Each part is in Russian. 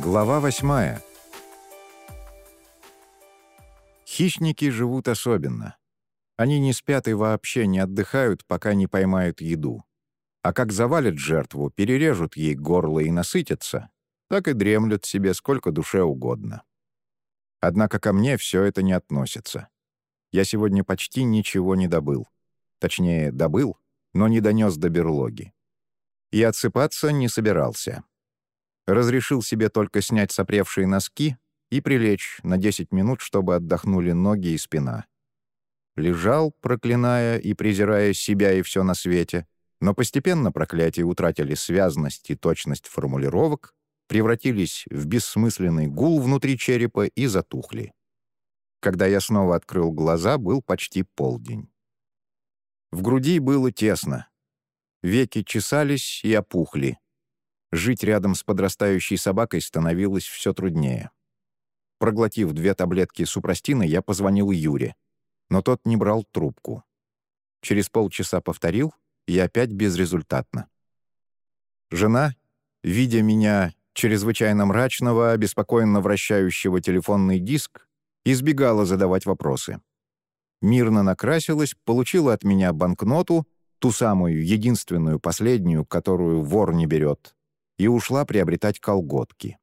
Глава восьмая. Хищники живут особенно. Они не спят и вообще не отдыхают, пока не поймают еду. А как завалят жертву, перережут ей горло и насытятся, так и дремлют себе сколько душе угодно. Однако ко мне все это не относится. Я сегодня почти ничего не добыл. Точнее, добыл, но не донес до берлоги. И отсыпаться не собирался разрешил себе только снять сопревшие носки и прилечь на 10 минут, чтобы отдохнули ноги и спина. Лежал, проклиная и презирая себя и все на свете, но постепенно проклятия утратили связность и точность формулировок, превратились в бессмысленный гул внутри черепа и затухли. Когда я снова открыл глаза, был почти полдень. В груди было тесно. Веки чесались и опухли. Жить рядом с подрастающей собакой становилось все труднее. Проглотив две таблетки супрастина, я позвонил Юре, но тот не брал трубку. Через полчаса повторил, и опять безрезультатно. Жена, видя меня чрезвычайно мрачного, обеспокоенно вращающего телефонный диск, избегала задавать вопросы. Мирно накрасилась, получила от меня банкноту, ту самую, единственную, последнюю, которую вор не берет, и ушла приобретать колготки.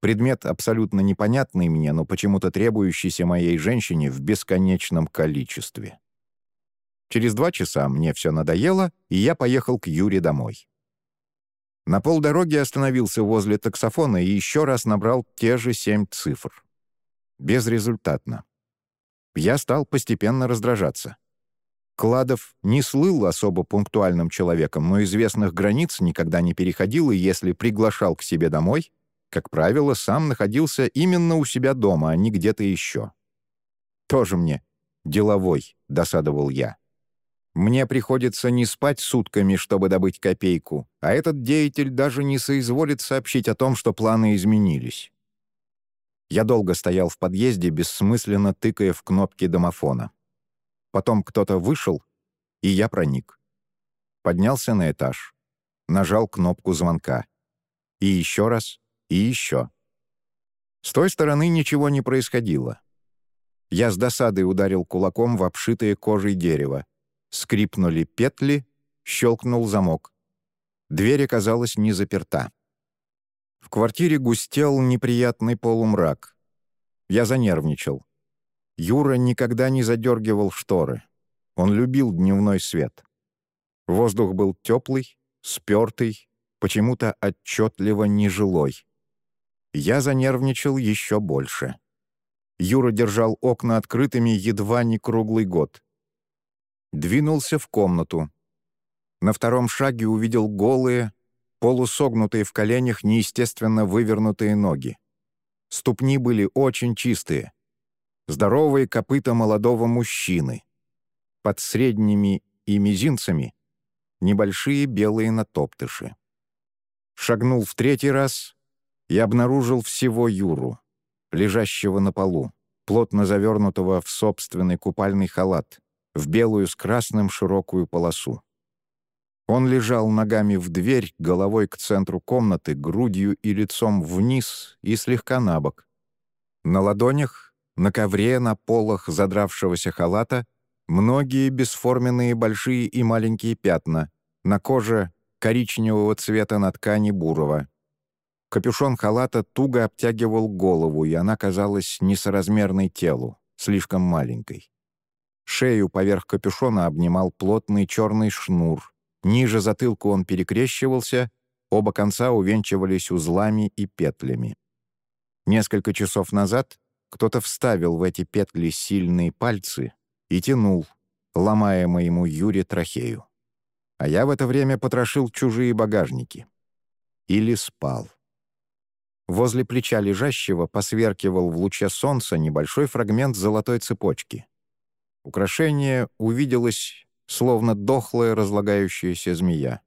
Предмет абсолютно непонятный мне, но почему-то требующийся моей женщине в бесконечном количестве. Через два часа мне все надоело, и я поехал к Юре домой. На полдороги остановился возле таксофона и еще раз набрал те же семь цифр. Безрезультатно. Я стал постепенно раздражаться. Кладов не слыл особо пунктуальным человеком, но известных границ никогда не переходил и если приглашал к себе домой, как правило, сам находился именно у себя дома, а не где-то еще. «Тоже мне деловой», — досадовал я. «Мне приходится не спать сутками, чтобы добыть копейку, а этот деятель даже не соизволит сообщить о том, что планы изменились». Я долго стоял в подъезде, бессмысленно тыкая в кнопки домофона. Потом кто-то вышел, и я проник. Поднялся на этаж, нажал кнопку звонка. И еще раз, и еще. С той стороны ничего не происходило. Я с досадой ударил кулаком в обшитое кожей дерево. Скрипнули петли, щелкнул замок. Дверь оказалась не заперта. В квартире густел неприятный полумрак. Я занервничал. Юра никогда не задергивал шторы. Он любил дневной свет. Воздух был теплый, спертый, почему-то отчетливо нежилой. Я занервничал еще больше. Юра держал окна открытыми едва не круглый год. Двинулся в комнату. На втором шаге увидел голые, полусогнутые в коленях неестественно вывернутые ноги. Ступни были очень чистые — здоровые копыта молодого мужчины. Под средними и мизинцами небольшие белые натоптыши. Шагнул в третий раз и обнаружил всего Юру, лежащего на полу, плотно завернутого в собственный купальный халат, в белую с красным широкую полосу. Он лежал ногами в дверь, головой к центру комнаты, грудью и лицом вниз и слегка на бок. На ладонях на ковре, на полах задравшегося халата многие бесформенные большие и маленькие пятна, на коже коричневого цвета на ткани бурого. Капюшон халата туго обтягивал голову, и она казалась несоразмерной телу, слишком маленькой. Шею поверх капюшона обнимал плотный черный шнур. Ниже затылка он перекрещивался, оба конца увенчивались узлами и петлями. Несколько часов назад кто-то вставил в эти петли сильные пальцы и тянул, ломая моему Юре трахею. А я в это время потрошил чужие багажники. Или спал. Возле плеча лежащего посверкивал в луче солнца небольшой фрагмент золотой цепочки. Украшение увиделось, словно дохлая разлагающаяся змея.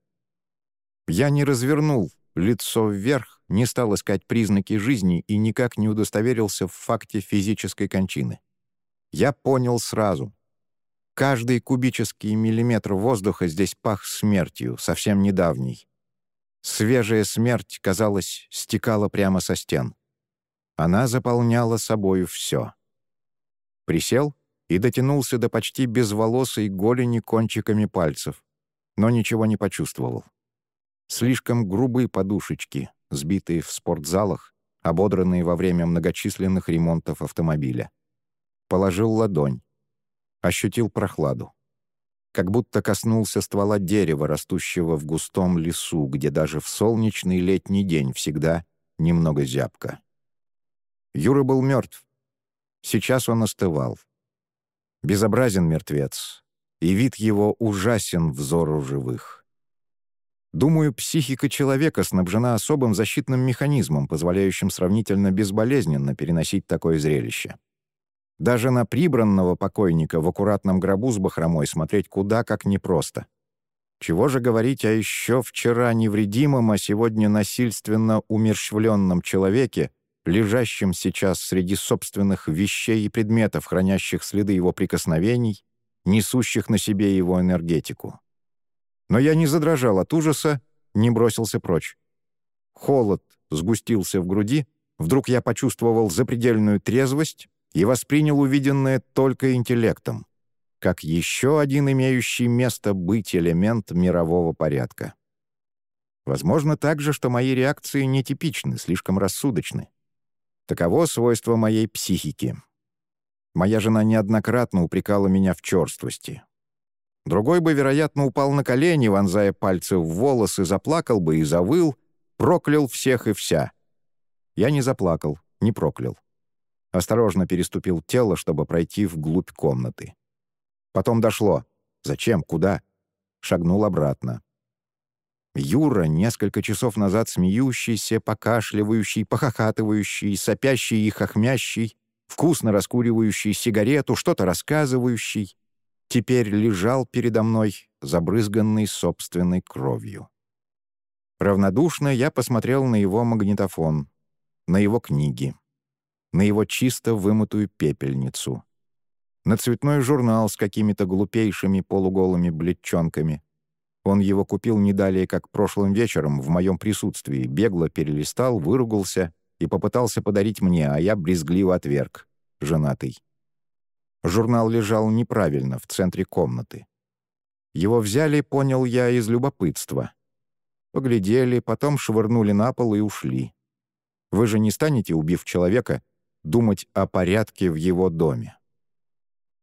Я не развернул лицо вверх, не стал искать признаки жизни и никак не удостоверился в факте физической кончины. Я понял сразу. Каждый кубический миллиметр воздуха здесь пах смертью, совсем недавней. Свежая смерть, казалось, стекала прямо со стен. Она заполняла собою все. Присел и дотянулся до почти безволосой голени кончиками пальцев, но ничего не почувствовал. Слишком грубые подушечки, сбитые в спортзалах, ободранные во время многочисленных ремонтов автомобиля. Положил ладонь. Ощутил прохладу. Как будто коснулся ствола дерева, растущего в густом лесу, где даже в солнечный летний день всегда немного зябко. Юра был мертв. Сейчас он остывал. Безобразен мертвец, и вид его ужасен взору живых. Думаю, психика человека снабжена особым защитным механизмом, позволяющим сравнительно безболезненно переносить такое зрелище. Даже на прибранного покойника в аккуратном гробу с бахромой смотреть куда как непросто. Чего же говорить о еще вчера невредимом, а сегодня насильственно умерщвленном человеке, лежащем сейчас среди собственных вещей и предметов, хранящих следы его прикосновений, несущих на себе его энергетику. Но я не задрожал от ужаса, не бросился прочь. Холод сгустился в груди, вдруг я почувствовал запредельную трезвость и воспринял увиденное только интеллектом, как еще один имеющий место быть элемент мирового порядка. Возможно также, что мои реакции нетипичны, слишком рассудочны. Таково свойство моей психики. Моя жена неоднократно упрекала меня в черствости, Другой бы, вероятно, упал на колени, вонзая пальцы в волосы, заплакал бы и завыл, проклял всех и вся. Я не заплакал, не проклял. Осторожно переступил тело, чтобы пройти вглубь комнаты. Потом дошло. Зачем? Куда? Шагнул обратно. Юра, несколько часов назад смеющийся, покашливающий, похохатывающий, сопящий и хохмящий, вкусно раскуривающий сигарету, что-то рассказывающий, теперь лежал передо мной, забрызганный собственной кровью. Равнодушно я посмотрел на его магнитофон, на его книги, на его чисто вымытую пепельницу, на цветной журнал с какими-то глупейшими полуголыми бледчонками. Он его купил не далее, как прошлым вечером, в моем присутствии, бегло перелистал, выругался и попытался подарить мне, а я брезгливо отверг, женатый. Журнал лежал неправильно, в центре комнаты. Его взяли, понял я, из любопытства. Поглядели, потом швырнули на пол и ушли. Вы же не станете, убив человека, думать о порядке в его доме.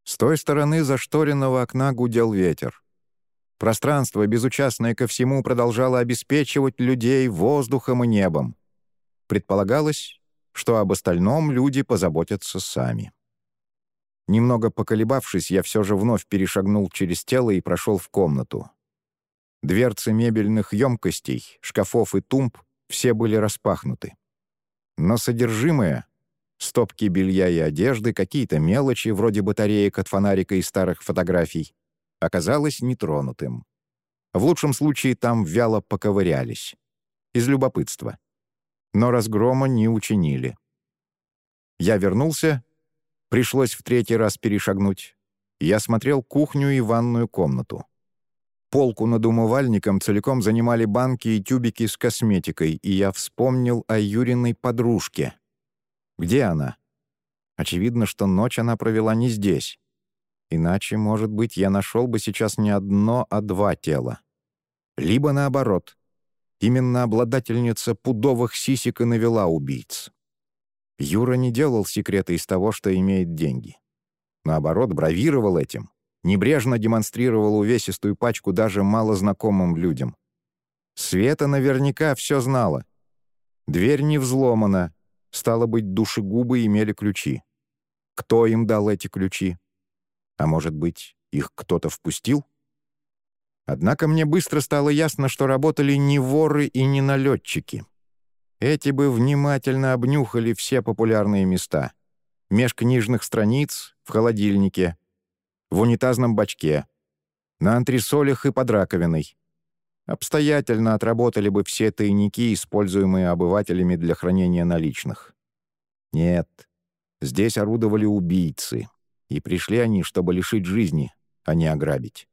С той стороны зашторенного окна гудел ветер. Пространство, безучастное ко всему, продолжало обеспечивать людей воздухом и небом. Предполагалось, что об остальном люди позаботятся сами. Немного поколебавшись, я все же вновь перешагнул через тело и прошел в комнату. Дверцы мебельных емкостей, шкафов и тумб все были распахнуты. Но содержимое — стопки белья и одежды, какие-то мелочи, вроде батареек от фонарика и старых фотографий — оказалось нетронутым. В лучшем случае там вяло поковырялись. Из любопытства. Но разгрома не учинили. Я вернулся Пришлось в третий раз перешагнуть. Я смотрел кухню и ванную комнату. Полку над умывальником целиком занимали банки и тюбики с косметикой, и я вспомнил о Юриной подружке. Где она? Очевидно, что ночь она провела не здесь. Иначе, может быть, я нашел бы сейчас не одно, а два тела. Либо наоборот. Именно обладательница пудовых сисек и навела убийц. Юра не делал секрета из того, что имеет деньги. Наоборот, бравировал этим, небрежно демонстрировал увесистую пачку даже малознакомым людям. Света наверняка все знала. Дверь не взломана, стало быть, душегубы имели ключи. Кто им дал эти ключи? А может быть, их кто-то впустил? Однако мне быстро стало ясно, что работали не воры и не налетчики. Эти бы внимательно обнюхали все популярные места. Меж книжных страниц, в холодильнике, в унитазном бачке, на антресолях и под раковиной. Обстоятельно отработали бы все тайники, используемые обывателями для хранения наличных. Нет, здесь орудовали убийцы, и пришли они, чтобы лишить жизни, а не ограбить.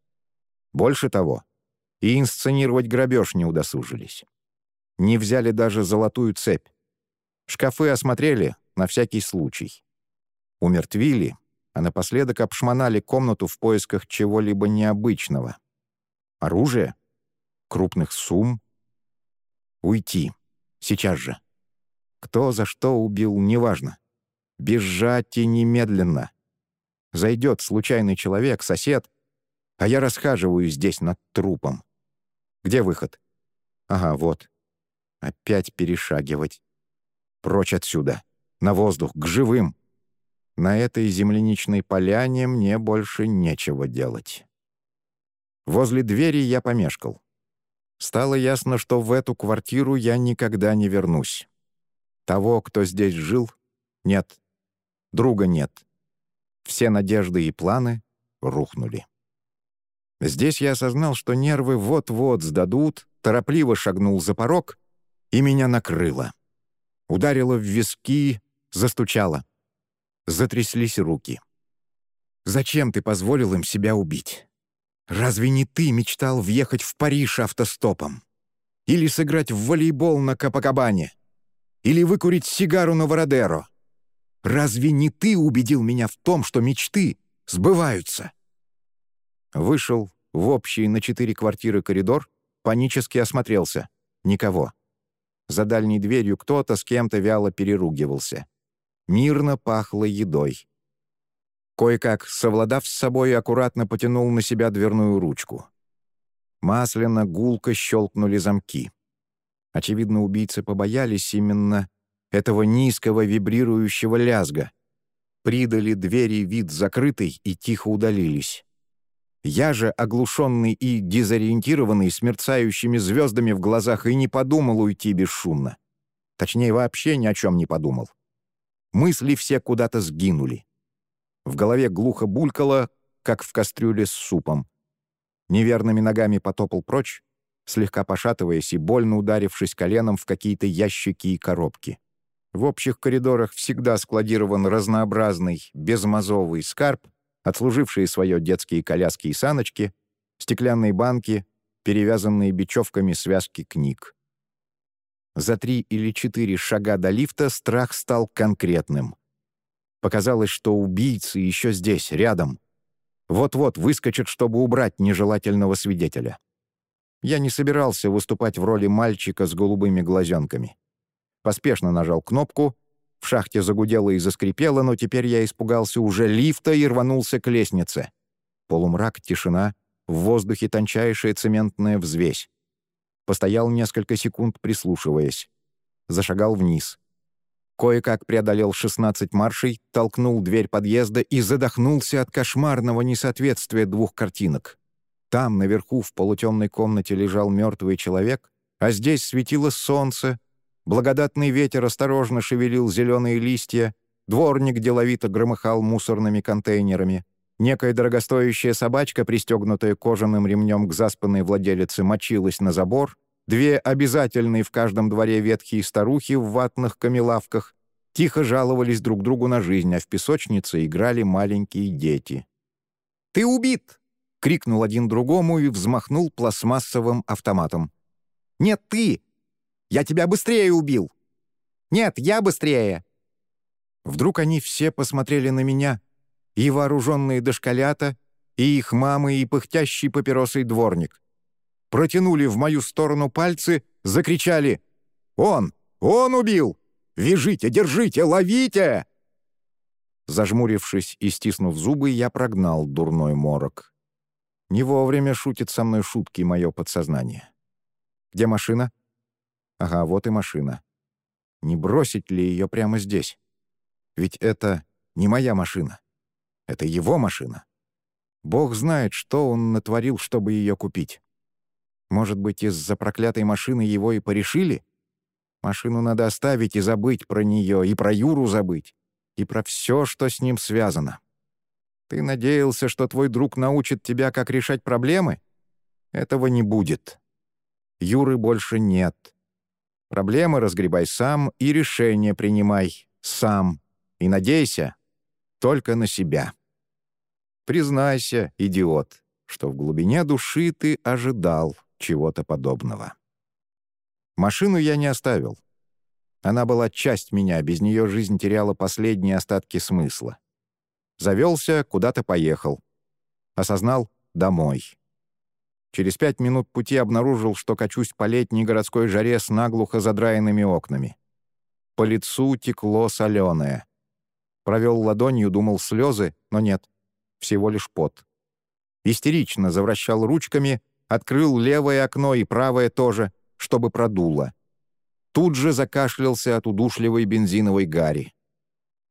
Больше того, и инсценировать грабеж не удосужились. Не взяли даже золотую цепь. Шкафы осмотрели на всякий случай. Умертвили, а напоследок обшмонали комнату в поисках чего-либо необычного. Оружие? Крупных сумм? Уйти. Сейчас же. Кто за что убил, неважно. Бежать и немедленно. Зайдет случайный человек, сосед, а я расхаживаю здесь над трупом. Где выход? Ага, вот. Опять перешагивать. Прочь отсюда. На воздух, к живым. На этой земляничной поляне мне больше нечего делать. Возле двери я помешкал. Стало ясно, что в эту квартиру я никогда не вернусь. Того, кто здесь жил, нет. Друга нет. Все надежды и планы рухнули. Здесь я осознал, что нервы вот-вот сдадут, торопливо шагнул за порог, и меня накрыло. Ударило в виски, застучало. Затряслись руки. «Зачем ты позволил им себя убить? Разве не ты мечтал въехать в Париж автостопом? Или сыграть в волейбол на Капакабане? Или выкурить сигару на Вородеро? Разве не ты убедил меня в том, что мечты сбываются?» Вышел в общий на четыре квартиры коридор, панически осмотрелся. Никого. За дальней дверью кто-то с кем-то вяло переругивался. Мирно пахло едой. Кое-как, совладав с собой, аккуратно потянул на себя дверную ручку. Масляно, гулко щелкнули замки. Очевидно, убийцы побоялись именно этого низкого вибрирующего лязга. Придали двери вид закрытый и тихо удалились. Я же, оглушенный и дезориентированный, с мерцающими звездами в глазах, и не подумал уйти бесшумно. Точнее, вообще ни о чем не подумал. Мысли все куда-то сгинули. В голове глухо булькало, как в кастрюле с супом. Неверными ногами потопал прочь, слегка пошатываясь и больно ударившись коленом в какие-то ящики и коробки. В общих коридорах всегда складирован разнообразный, безмазовый скарб, отслужившие свое детские коляски и саночки, стеклянные банки, перевязанные бечевками связки книг. За три или четыре шага до лифта страх стал конкретным. Показалось, что убийцы еще здесь, рядом. Вот-вот выскочат, чтобы убрать нежелательного свидетеля. Я не собирался выступать в роли мальчика с голубыми глазенками. Поспешно нажал кнопку — в шахте загудело и заскрипело, но теперь я испугался уже лифта и рванулся к лестнице. Полумрак, тишина, в воздухе тончайшая цементная взвесь. Постоял несколько секунд, прислушиваясь. Зашагал вниз. Кое-как преодолел 16 маршей, толкнул дверь подъезда и задохнулся от кошмарного несоответствия двух картинок. Там, наверху, в полутемной комнате лежал мертвый человек, а здесь светило солнце, Благодатный ветер осторожно шевелил зеленые листья, дворник деловито громыхал мусорными контейнерами. Некая дорогостоящая собачка, пристегнутая кожаным ремнем к заспанной владелице, мочилась на забор. Две обязательные в каждом дворе ветхие старухи в ватных камелавках тихо жаловались друг другу на жизнь, а в песочнице играли маленькие дети. «Ты убит!» — крикнул один другому и взмахнул пластмассовым автоматом. «Нет, ты! Я тебя быстрее убил!» «Нет, я быстрее!» Вдруг они все посмотрели на меня, и вооруженные дошколята, и их мамы, и пыхтящий папиросой дворник. Протянули в мою сторону пальцы, закричали «Он! Он убил! Вяжите, держите, ловите!» Зажмурившись и стиснув зубы, я прогнал дурной морок. Не вовремя шутит со мной шутки мое подсознание. «Где машина?» Ага, вот и машина. Не бросить ли ее прямо здесь? Ведь это не моя машина. Это его машина. Бог знает, что он натворил, чтобы ее купить. Может быть, из-за проклятой машины его и порешили? Машину надо оставить и забыть про нее, и про Юру забыть, и про все, что с ним связано. Ты надеялся, что твой друг научит тебя, как решать проблемы? Этого не будет. Юры больше нет. Проблемы разгребай сам и решения принимай сам. И надейся только на себя. Признайся, идиот, что в глубине души ты ожидал чего-то подобного. Машину я не оставил. Она была часть меня, без нее жизнь теряла последние остатки смысла. Завелся, куда-то поехал. Осознал — домой. Через пять минут пути обнаружил, что качусь по летней городской жаре с наглухо задраенными окнами. По лицу текло соленое. Провел ладонью, думал слезы, но нет, всего лишь пот. Истерично завращал ручками, открыл левое окно и правое тоже, чтобы продуло. Тут же закашлялся от удушливой бензиновой гари.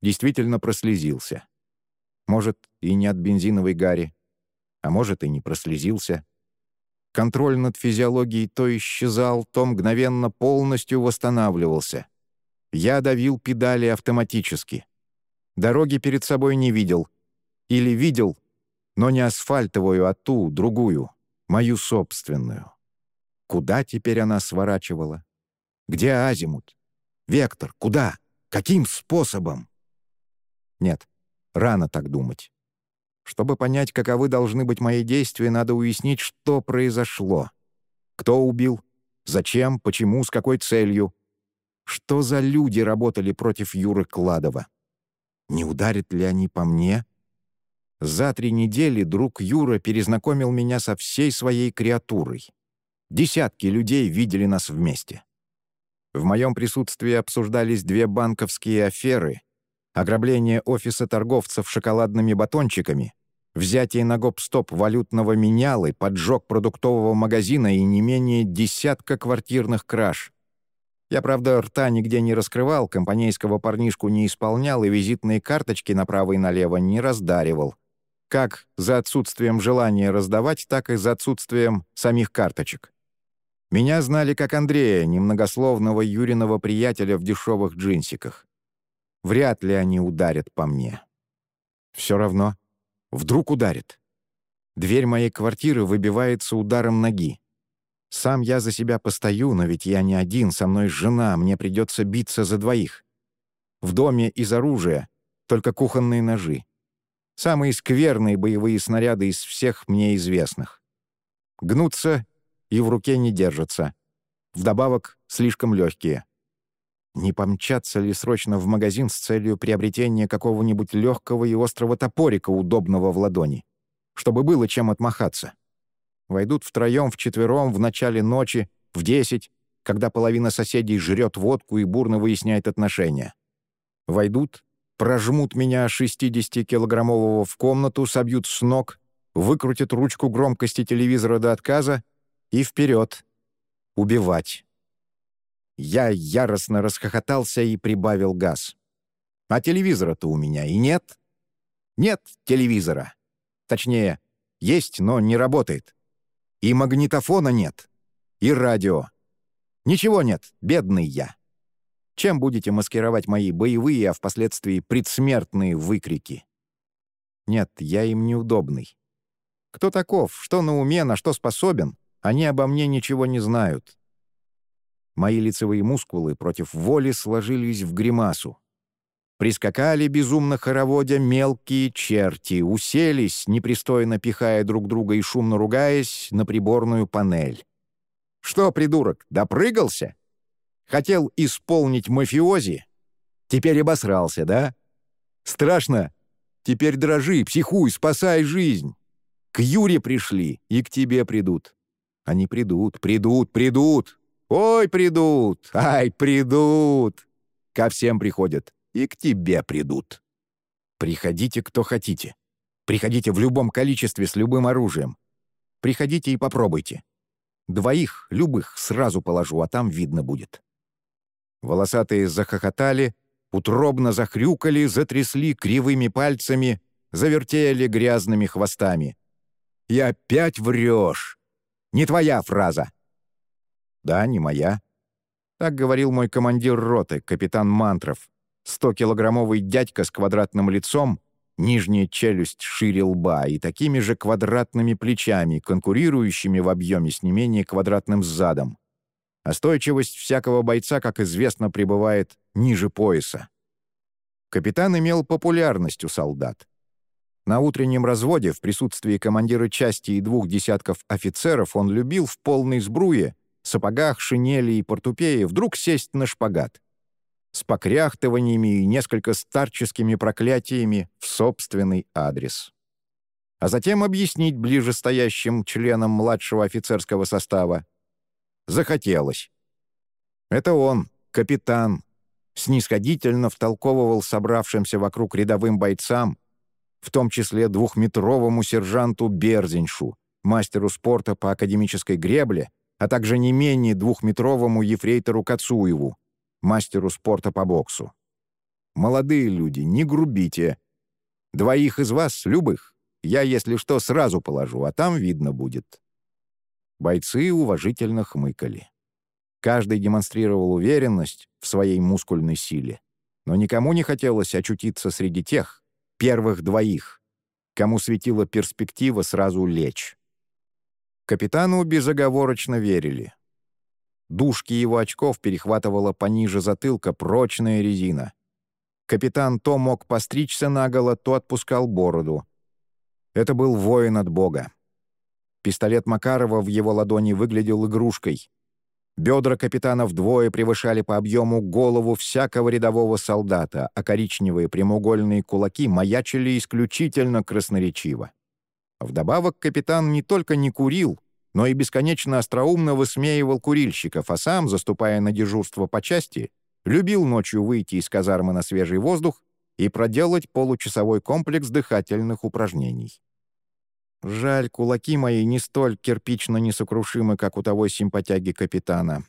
Действительно прослезился. Может, и не от бензиновой гари, а может, и не прослезился. Контроль над физиологией то исчезал, то мгновенно полностью восстанавливался. Я давил педали автоматически. Дороги перед собой не видел. Или видел, но не асфальтовую, а ту, другую, мою собственную. Куда теперь она сворачивала? Где азимут? Вектор? Куда? Каким способом? Нет, рано так думать. Чтобы понять, каковы должны быть мои действия, надо уяснить, что произошло. Кто убил? Зачем? Почему? С какой целью? Что за люди работали против Юры Кладова? Не ударят ли они по мне? За три недели друг Юра перезнакомил меня со всей своей креатурой. Десятки людей видели нас вместе. В моем присутствии обсуждались две банковские аферы ограбление офиса торговцев шоколадными батончиками, взятие на гоп-стоп валютного менялы, поджог продуктового магазина и не менее десятка квартирных краж. Я, правда, рта нигде не раскрывал, компанейского парнишку не исполнял и визитные карточки направо и налево не раздаривал. Как за отсутствием желания раздавать, так и за отсутствием самих карточек. Меня знали как Андрея, немногословного Юриного приятеля в дешевых джинсиках. Вряд ли они ударят по мне. Все равно. Вдруг ударит. Дверь моей квартиры выбивается ударом ноги. Сам я за себя постою, но ведь я не один, со мной жена, мне придется биться за двоих. В доме из оружия только кухонные ножи. Самые скверные боевые снаряды из всех мне известных. Гнутся и в руке не держатся. Вдобавок, слишком легкие. Не помчаться ли срочно в магазин с целью приобретения какого-нибудь легкого и острого топорика, удобного в ладони? Чтобы было чем отмахаться. Войдут втроем, вчетвером, в начале ночи, в десять, когда половина соседей жрет водку и бурно выясняет отношения. Войдут, прожмут меня 60-килограммового в комнату, собьют с ног, выкрутят ручку громкости телевизора до отказа и вперед. Убивать. Я яростно расхохотался и прибавил газ. А телевизора-то у меня и нет. Нет телевизора. Точнее, есть, но не работает. И магнитофона нет. И радио. Ничего нет, бедный я. Чем будете маскировать мои боевые, а впоследствии предсмертные выкрики? Нет, я им неудобный. Кто таков, что на уме, на что способен, они обо мне ничего не знают. Мои лицевые мускулы против воли сложились в гримасу. Прискакали, безумно хороводя, мелкие черти, уселись, непристойно пихая друг друга и шумно ругаясь, на приборную панель. «Что, придурок, допрыгался? Хотел исполнить мафиози? Теперь обосрался, да? Страшно? Теперь дрожи, психуй, спасай жизнь. К Юре пришли и к тебе придут. Они придут, придут, придут. Ой, придут! Ай, придут! Ко всем приходят. И к тебе придут. Приходите, кто хотите. Приходите в любом количестве с любым оружием. Приходите и попробуйте. Двоих, любых, сразу положу, а там видно будет. Волосатые захохотали, утробно захрюкали, затрясли кривыми пальцами, завертели грязными хвостами. «И опять врешь! Не твоя фраза!» Да, не моя. Так говорил мой командир роты, капитан Мантров. Сто-килограммовый дядька с квадратным лицом, нижняя челюсть шире лба и такими же квадратными плечами, конкурирующими в объеме с не менее квадратным задом. Остойчивость всякого бойца, как известно, пребывает ниже пояса. Капитан имел популярность у солдат. На утреннем разводе в присутствии командира части и двух десятков офицеров он любил в полной сбруе сапогах, шинели и портупее вдруг сесть на шпагат. С покряхтываниями и несколько старческими проклятиями в собственный адрес. А затем объяснить ближе стоящим членам младшего офицерского состава. Захотелось. Это он, капитан, снисходительно втолковывал собравшимся вокруг рядовым бойцам, в том числе двухметровому сержанту Берзиншу, мастеру спорта по академической гребле, а также не менее двухметровому ефрейтору Кацуеву, мастеру спорта по боксу. «Молодые люди, не грубите. Двоих из вас, любых, я, если что, сразу положу, а там видно будет». Бойцы уважительно хмыкали. Каждый демонстрировал уверенность в своей мускульной силе. Но никому не хотелось очутиться среди тех, первых двоих, кому светила перспектива сразу лечь. Капитану безоговорочно верили. Дужки его очков перехватывала пониже затылка прочная резина. Капитан то мог постричься наголо, то отпускал бороду. Это был воин от бога. Пистолет Макарова в его ладони выглядел игрушкой, Бедра капитана вдвое превышали по объему голову всякого рядового солдата, а коричневые прямоугольные кулаки маячили исключительно красноречиво. Вдобавок капитан не только не курил, но и бесконечно остроумно высмеивал курильщиков, а сам, заступая на дежурство по части, любил ночью выйти из казармы на свежий воздух и проделать получасовой комплекс дыхательных упражнений. Жаль, кулаки мои не столь кирпично несокрушимы, как у того симпатяги капитана.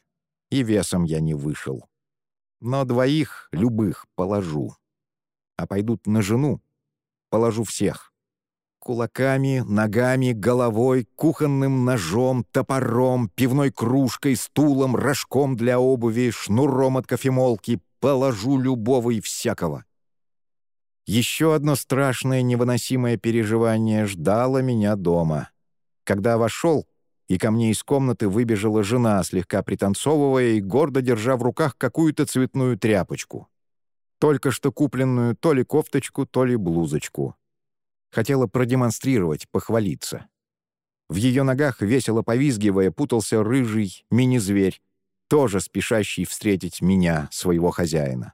И весом я не вышел. Но двоих, любых, положу. А пойдут на жену, положу всех. Кулаками, ногами, головой, кухонным ножом, топором, пивной кружкой, стулом, рожком для обуви, шнуром от кофемолки положу любого и всякого. Еще одно страшное невыносимое переживание ждало меня дома. Когда вошел, и ко мне из комнаты выбежала жена, слегка пританцовывая и гордо держа в руках какую-то цветную тряпочку. Только что купленную то ли кофточку, то ли блузочку. Хотела продемонстрировать, похвалиться. В ее ногах, весело повизгивая, путался рыжий мини-зверь, тоже спешащий встретить меня, своего хозяина.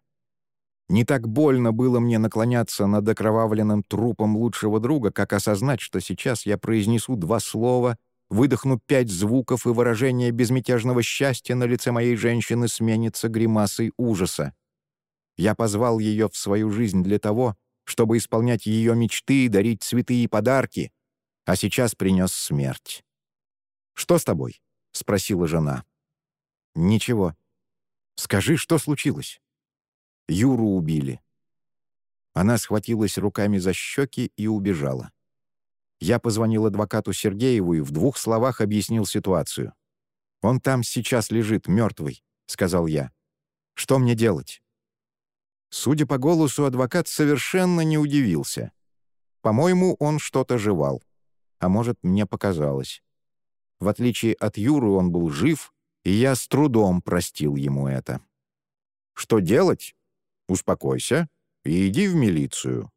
Не так больно было мне наклоняться над окровавленным трупом лучшего друга, как осознать, что сейчас я произнесу два слова, выдохну пять звуков, и выражение безмятежного счастья на лице моей женщины сменится гримасой ужаса. Я позвал ее в свою жизнь для того, чтобы исполнять ее мечты и дарить цветы и подарки, а сейчас принес смерть. «Что с тобой?» — спросила жена. «Ничего. Скажи, что случилось?» Юру убили». Она схватилась руками за щеки и убежала. Я позвонил адвокату Сергееву и в двух словах объяснил ситуацию. «Он там сейчас лежит, мертвый», — сказал я. «Что мне делать?» Судя по голосу, адвокат совершенно не удивился. По-моему, он что-то жевал. А может, мне показалось. В отличие от Юры, он был жив, и я с трудом простил ему это. Что делать? Успокойся и иди в милицию.